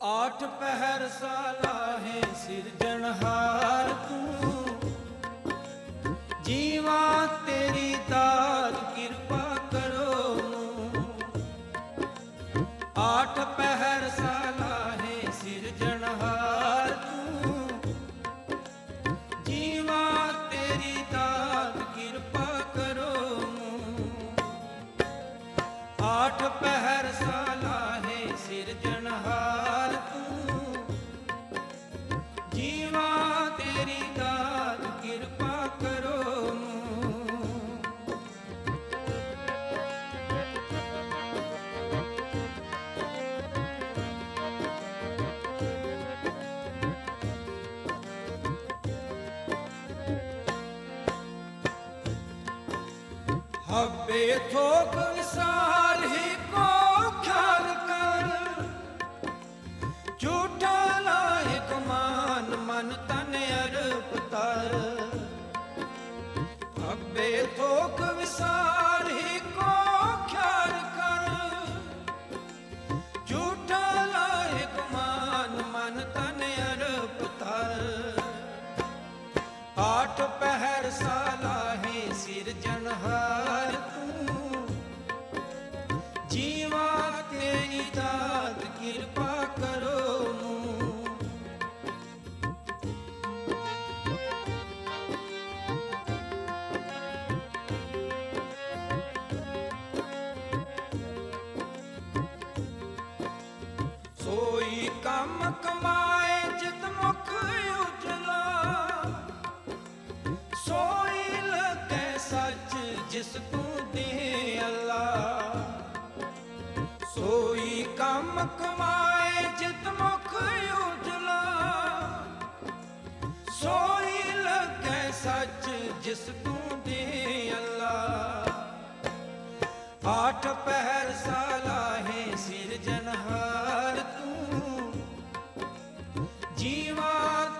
ਆਠ ਪਹਿਰ ਸਾਲਾਹੇ ਸਿਰਜਣਹਾਰ ਤੂੰ। ਜੀਵਾ ਤੇਰੀ ਦਾਤ ਕਿਰਪਾ ਕਰੋ ਆਠ ਪਹਿਰ ਸਾਲਾਹੇ ਸਿਰਜਣਹਾਰ ਤੂੰ। ਜੀਵਾ ਤੇਰੀ ਦਾਤ ਕਿਰਪਾ ਕਰੋ ਆਠ ਪਹਿਰ ਹੱਬੇ ਥੋਕ ਵਿਸਾਰ ਹੀ ਕੋ ਜੀਵਾ ਤੇਰੀ ਦਾਤ ਕਿਰਪਾ ਕਰੋ ਸੋਈ ਕੰਮ ਕਮਾਏ ਜਿਤ ਮੁਖ ਉਜਲਾ ਸੋਈ ਲੱਗੇ ਸੱਚ ਜਿਸ ਤੂੰ ਜਿਸ ਤੂੰ ਦੇ ਅੱਲਾ। ਆਠ ਪਹਿਰ ਸਾਲਾਹੇ ਸਿਰਜਨਹਾਰ ਤੂੰ। ਜੀਵਾ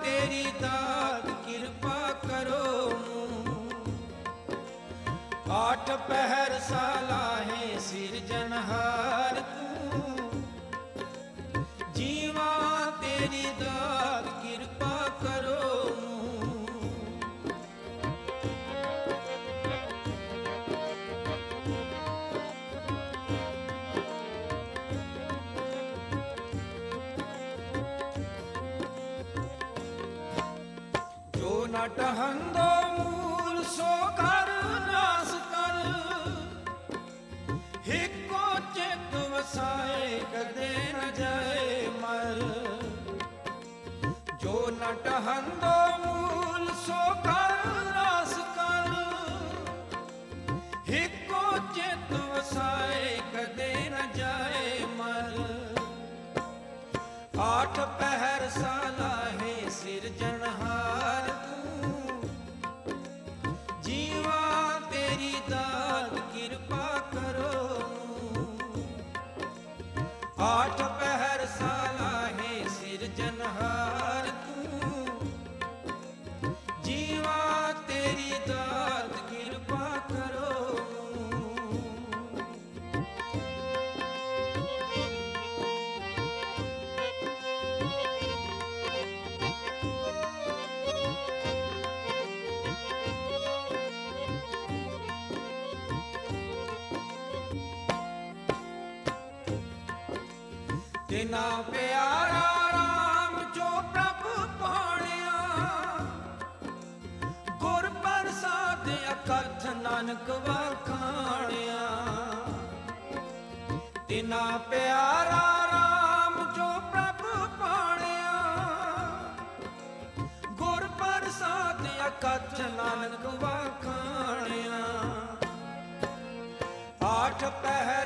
ਤੇਰੀ ਦਾਤ ਕਿਰਪਾ ਕਰੋ ਆਠ ਪਹਿਰ ਸਾਲਾਹੇ ਸਿਰਜਨਹਾਰ ਤੂੰ। ਜੀਵਾ ਤੇਰੀ ਨ ਟਹੰਦੋ ਮੂਲ ਸੋ ਕਰ ਨਾਸ ਕਰ। ਹਿੱਕੋ ਚਿਤ ਵਸਾਏ ਕਦੇ ਨ ਜਾਏ ਮਰ। ਜੋ ਨ ਟਹੰਦੋ ਮੂਲ ਸੋ ਕਰ ਨਾਸ ਕਰ। ਹਿੱਕੋ ਚਿਤ ਵਸਾਏ ਕਦੇ ਨ ਜਾਏ ਮਰ। ਆਠ ਪਹਿਰ ਸਾਲਾਹੇ ਸਿਰਜਣਹਾਰ ਆਠ ਪਹਿਰ ਸਾਲਾਹੇ ਸਿਰਜਣਹਾਰ ਤਿਨਾ ਪਿਆਰਾ ਰਾਮ ਜੋ ਪ੍ਰਭ ਪਾਣਿਆ। ਗੁਰ ਪ੍ਰਸਾਦ ਅਕਥ ਨਾਨਕ ਵਖਾਣਿਆ। ਤਿਨਾ ਪਿਆਰਾ ਰਾਮ ਜੋ ਪ੍ਰਭ ਪਾਣਿਆ। ਗੁਰ ਪ੍ਰਸਾਦ ਅਕਥ ਨਾਨਕ ਵਖਾਣਿਆ। ਆਠ ਪਹਿਰ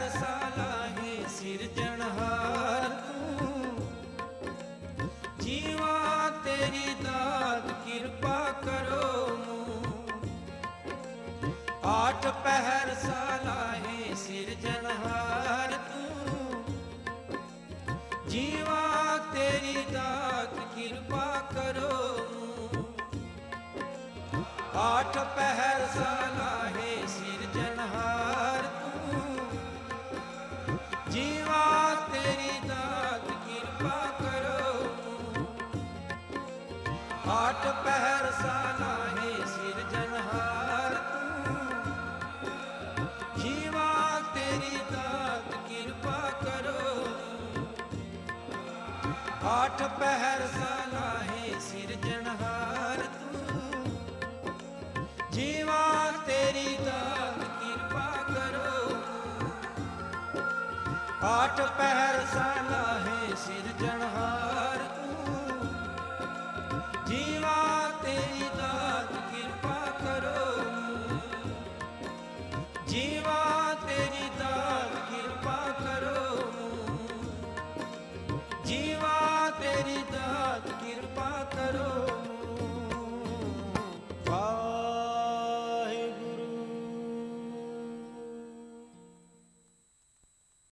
ਪਹਿਰ ਸਾਲਾ ਸਿਰਜਣਹਾਰ ਤੂੰ। ਜੀਵਾ ਤੇਰੀ ਦਾਤ ਕਿਰਪਾ ਕਰੋ ਆਠ ਪਹਿਰ ਸਲਾਹੇ ਸਿਰਜਣਹਾਰ ਤੂੰ। ਜੀਵਾ ਤੇਰੀ ਦਾਤ ਕਿਰਪਾ ਕਰੋ ਆਠ ਪਹਿਰ ਸਲਾਹੇ ਆਠ ਪਹਿਰ ਸਾਲਾਹੇ ਸਿਰਜਣਹਾਰ ਤੂੰ। ਜੀਵਾ ਤੇਰੀ ਦਾਤ ਕਿਰਪਾ ਕਰੋ ਆਠ ਪਹਿਰ ਸਾਲਾਹੇ ਸਿਰਜਣਹਾਰ